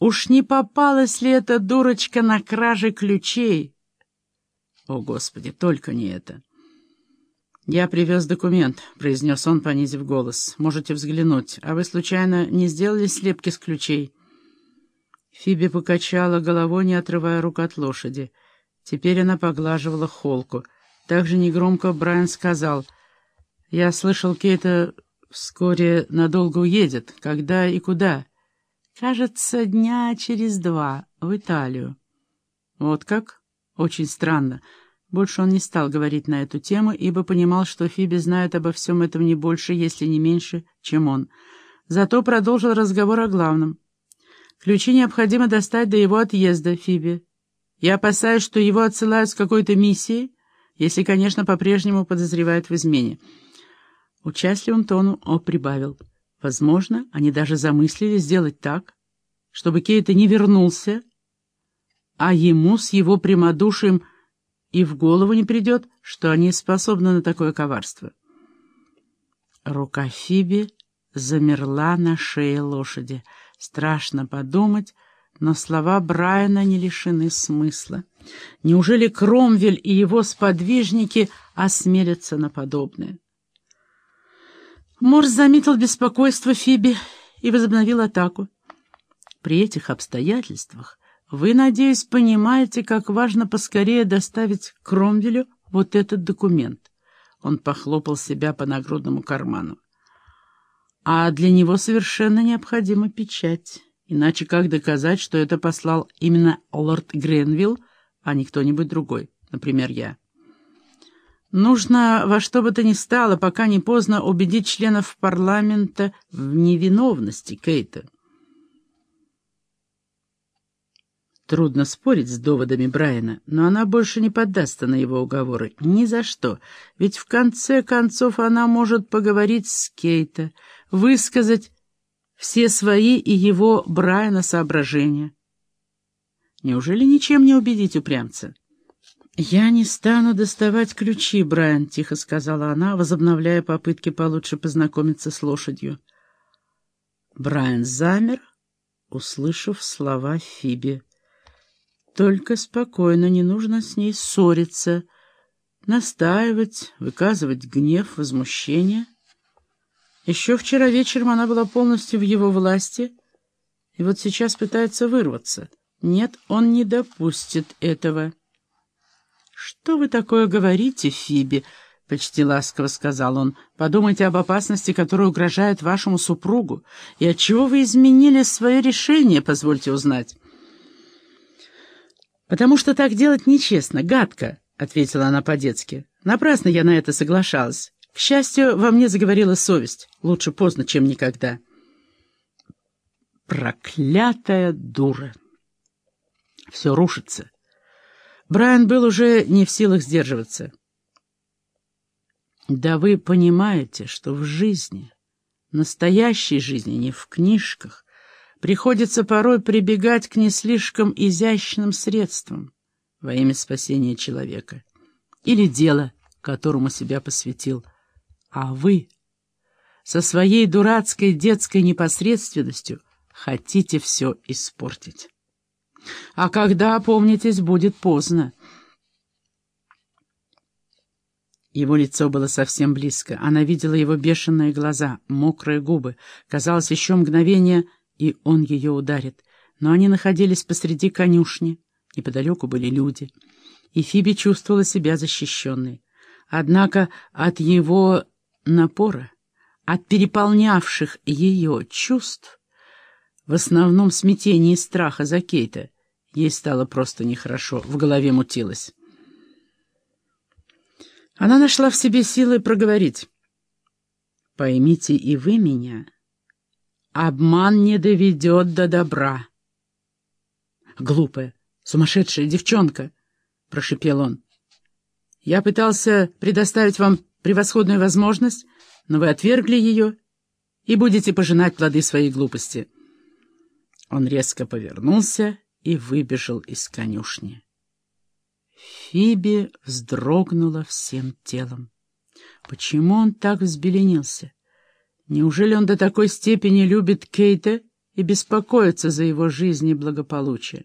Уж не попалась ли эта дурочка на краже ключей? О, Господи, только не это. «Я привез документ», — произнес он, понизив голос. «Можете взглянуть. А вы, случайно, не сделали слепки с ключей?» Фиби покачала головой, не отрывая рук от лошади. Теперь она поглаживала холку. Также негромко Брайан сказал, «Я слышал, Кейта вскоре надолго уедет. Когда и куда?» «Кажется, дня через два, в Италию». «Вот как? Очень странно». Больше он не стал говорить на эту тему, ибо понимал, что Фиби знает обо всем этом не больше, если не меньше, чем он. Зато продолжил разговор о главном. «Ключи необходимо достать до его отъезда, Фиби. Я опасаюсь, что его отсылают с какой-то миссией, если, конечно, по-прежнему подозревают в измене». Участливым тоном О прибавил. «Возможно, они даже замыслили сделать так, чтобы Кейта не вернулся, а ему с его прямодушием и в голову не придет, что они способны на такое коварство. Рука Фиби замерла на шее лошади. Страшно подумать, но слова Брайана не лишены смысла. Неужели Кромвель и его сподвижники осмелятся на подобное? Морс заметил беспокойство Фиби и возобновил атаку. При этих обстоятельствах вы, надеюсь, понимаете, как важно поскорее доставить Кромвелю вот этот документ. Он похлопал себя по нагрудному карману. А для него совершенно необходима печать. Иначе как доказать, что это послал именно лорд Гренвилл, а не кто-нибудь другой, например, я? Нужно во что бы то ни стало, пока не поздно, убедить членов парламента в невиновности Кейта. Трудно спорить с доводами Брайана, но она больше не поддастся на его уговоры. Ни за что. Ведь в конце концов она может поговорить с Кейта, высказать все свои и его Брайана соображения. Неужели ничем не убедить упрямца? «Я не стану доставать ключи, Брайан», — тихо сказала она, возобновляя попытки получше познакомиться с лошадью. Брайан замер, услышав слова Фиби. Только спокойно, не нужно с ней ссориться, настаивать, выказывать гнев, возмущение. Еще вчера вечером она была полностью в его власти, и вот сейчас пытается вырваться. Нет, он не допустит этого. «Что вы такое говорите, Фиби?» — почти ласково сказал он. «Подумайте об опасности, которая угрожает вашему супругу, и отчего вы изменили свое решение, позвольте узнать». «Потому что так делать нечестно, гадко», — ответила она по-детски. «Напрасно я на это соглашалась. К счастью, во мне заговорила совесть. Лучше поздно, чем никогда». Проклятая дура! Все рушится. Брайан был уже не в силах сдерживаться. Да вы понимаете, что в жизни, настоящей жизни, не в книжках, приходится порой прибегать к не слишком изящным средствам во имя спасения человека или дела, которому себя посвятил. А вы со своей дурацкой детской непосредственностью хотите все испортить. А когда, помнитесь, будет поздно. Его лицо было совсем близко. Она видела его бешеные глаза, мокрые губы. Казалось, еще мгновение — и он ее ударит. Но они находились посреди конюшни, неподалеку были люди, и Фиби чувствовала себя защищенной. Однако от его напора, от переполнявших ее чувств, в основном смятения и страха за Кейта, ей стало просто нехорошо, в голове мутилось. Она нашла в себе силы проговорить. «Поймите и вы меня, Обман не доведет до добра. Глупая, сумасшедшая девчонка, — прошепел он. Я пытался предоставить вам превосходную возможность, но вы отвергли ее и будете пожинать плоды своей глупости. Он резко повернулся и выбежал из конюшни. Фиби вздрогнула всем телом. Почему он так взбеленился? Неужели он до такой степени любит Кейта и беспокоиться за его жизнь и благополучие.